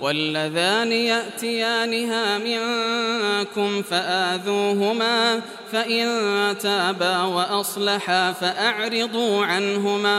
واللذان يأتيانها منكم فآذوهما فإن تابا وأصلحا فأعرضوا عنهما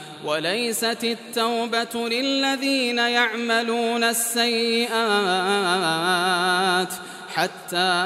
وليست التوبة للذين يعملون السيئات حتى